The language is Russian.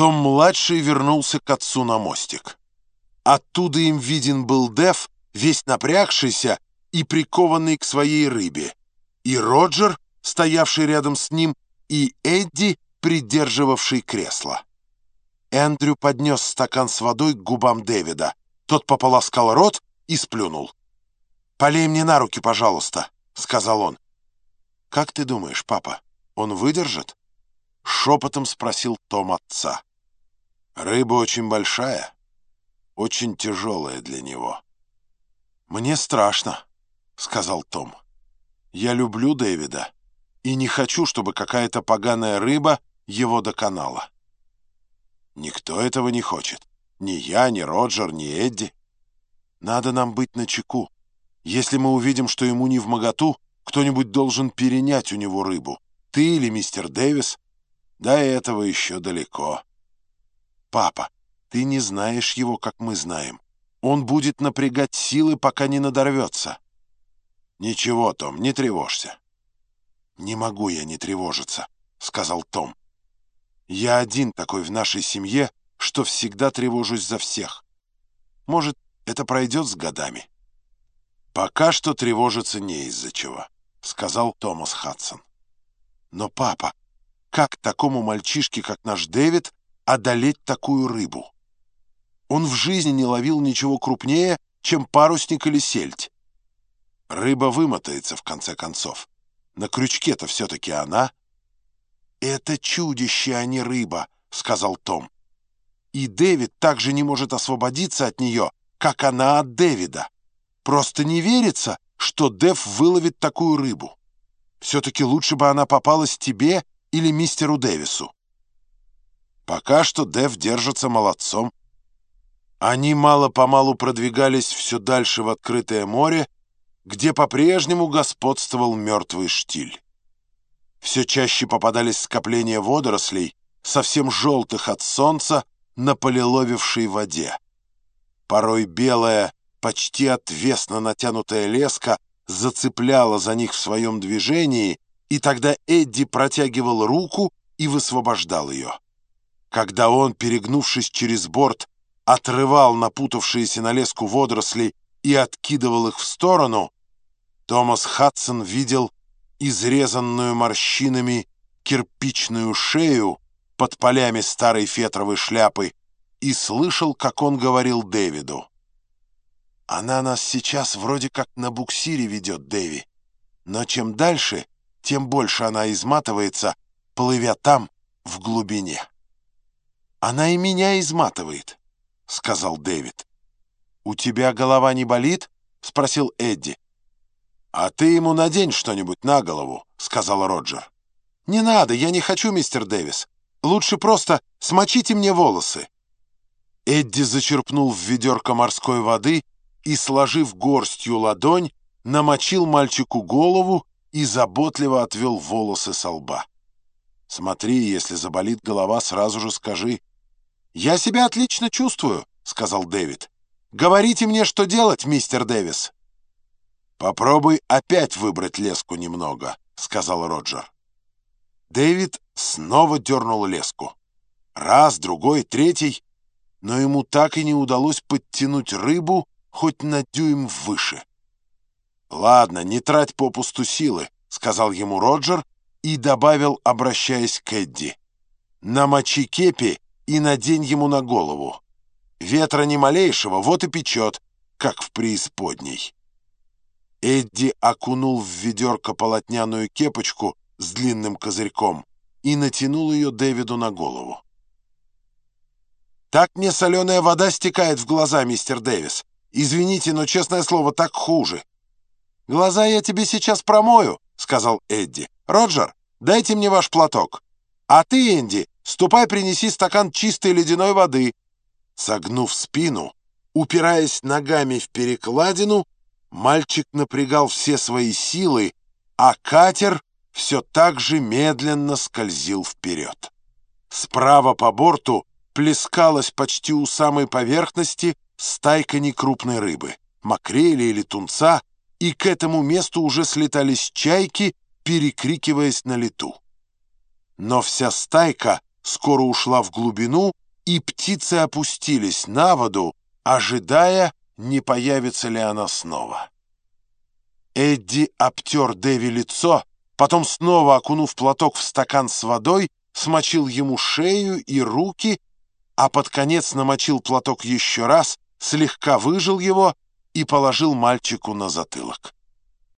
Том-младший вернулся к отцу на мостик. Оттуда им виден был Дев, весь напрягшийся и прикованный к своей рыбе, и Роджер, стоявший рядом с ним, и Эдди, придерживавший кресло. Эндрю поднес стакан с водой к губам Дэвида. Тот пополоскал рот и сплюнул. «Полей мне на руки, пожалуйста», — сказал он. «Как ты думаешь, папа, он выдержит?» — шепотом спросил Том отца. «Рыба очень большая, очень тяжелая для него». «Мне страшно», — сказал Том. «Я люблю Дэвида и не хочу, чтобы какая-то поганая рыба его доконала». «Никто этого не хочет. Ни я, ни Роджер, ни Эдди. Надо нам быть начеку. Если мы увидим, что ему не в моготу, кто-нибудь должен перенять у него рыбу. Ты или мистер Дэвис. До этого еще далеко. Папа, ты не знаешь его, как мы знаем. Он будет напрягать силы, пока не надорвется. Ничего, Том, не тревожься. Не могу я не тревожиться, сказал Том. Я один такой в нашей семье, что всегда тревожусь за всех. Может, это пройдет с годами. Пока что тревожиться не из-за чего, сказал Томас Хадсон. Но, папа, как такому мальчишке, как наш Дэвид, одолеть такую рыбу? Он в жизни не ловил ничего крупнее, чем парусник или сельдь. Рыба вымотается, в конце концов. На крючке-то все-таки она. «Это чудище, а не рыба», — сказал Том. «И Дэвид также не может освободиться от нее, как она от Дэвида. Просто не верится, что Дэв выловит такую рыбу. Все-таки лучше бы она попалась тебе или мистеру Дэвису». Пока что Дэв держится молодцом. Они мало-помалу продвигались все дальше в открытое море, где по-прежнему господствовал мертвый штиль. Все чаще попадались скопления водорослей, совсем желтых от солнца, на полиловившей воде. Порой белая, почти отвесно натянутая леска зацепляла за них в своем движении, и тогда Эдди протягивал руку и высвобождал ее. Когда он, перегнувшись через борт, отрывал напутавшиеся на леску водоросли и откидывал их в сторону, Томас Хадсон видел изрезанную морщинами кирпичную шею под полями старой фетровой шляпы и слышал, как он говорил Дэвиду. «Она нас сейчас вроде как на буксире ведет, Дэви, но чем дальше, тем больше она изматывается, плывя там, в глубине». «Она и меня изматывает», — сказал Дэвид. «У тебя голова не болит?» — спросил Эдди. «А ты ему надень что-нибудь на голову», — сказал Роджер. «Не надо, я не хочу, мистер Дэвис. Лучше просто смочите мне волосы». Эдди зачерпнул в ведерко морской воды и, сложив горстью ладонь, намочил мальчику голову и заботливо отвел волосы со лба. «Смотри, если заболит голова, сразу же скажи». «Я себя отлично чувствую», — сказал Дэвид. «Говорите мне, что делать, мистер Дэвис». «Попробуй опять выбрать леску немного», — сказал Роджер. Дэвид снова дернул леску. Раз, другой, третий, но ему так и не удалось подтянуть рыбу хоть на дюйм выше. «Ладно, не трать попусту силы», — сказал ему Роджер и добавил, обращаясь к Эдди. «Намочи кепи и надень ему на голову. Ветра ни малейшего, вот и печет, как в преисподней. Эдди окунул в ведерко полотняную кепочку с длинным козырьком и натянул ее Дэвиду на голову. «Так мне соленая вода стекает в глаза, мистер Дэвис. Извините, но, честное слово, так хуже». «Глаза я тебе сейчас промою», — сказал Эдди. «Роджер, дайте мне ваш платок. А ты, Энди, Ступай, принеси стакан чистой ледяной воды». Согнув спину, упираясь ногами в перекладину, мальчик напрягал все свои силы, а катер все так же медленно скользил вперед. Справа по борту плескалась почти у самой поверхности стайка некрупной рыбы, макрели или тунца, и к этому месту уже слетались чайки, перекрикиваясь на лету. Но вся стайка скоро ушла в глубину, и птицы опустились на воду, ожидая, не появится ли она снова. Эдди обтер Дэви лицо, потом снова, окунув платок в стакан с водой, смочил ему шею и руки, а под конец намочил платок еще раз, слегка выжил его и положил мальчику на затылок.